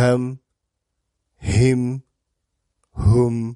Him, him, whom,